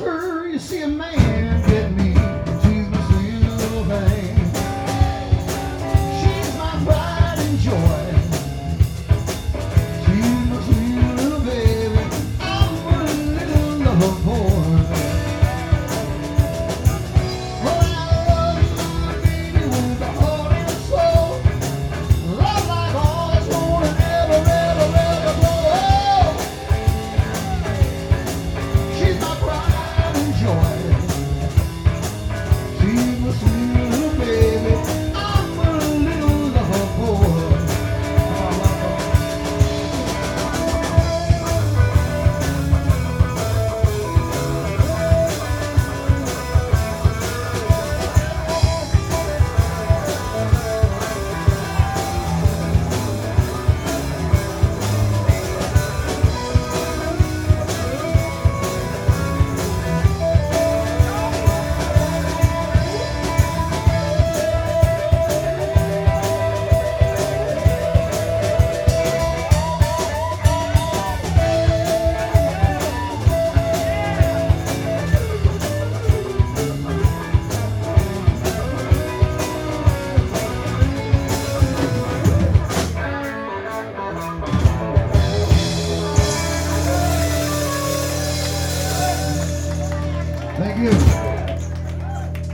her, you see a man.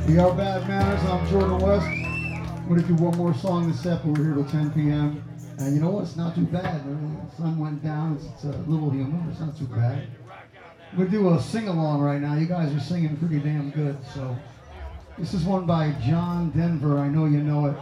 Are Bad Mannerz. I'm Jordan West. I'm going to do one more song this set, but we're here till 10 p.m. And you know what? It's not too bad. The sun went down. It's, a little humid. It's not too bad. To do a sing along right now. You guys are singing pretty damn good. So this is one by John Denver. I know you know it.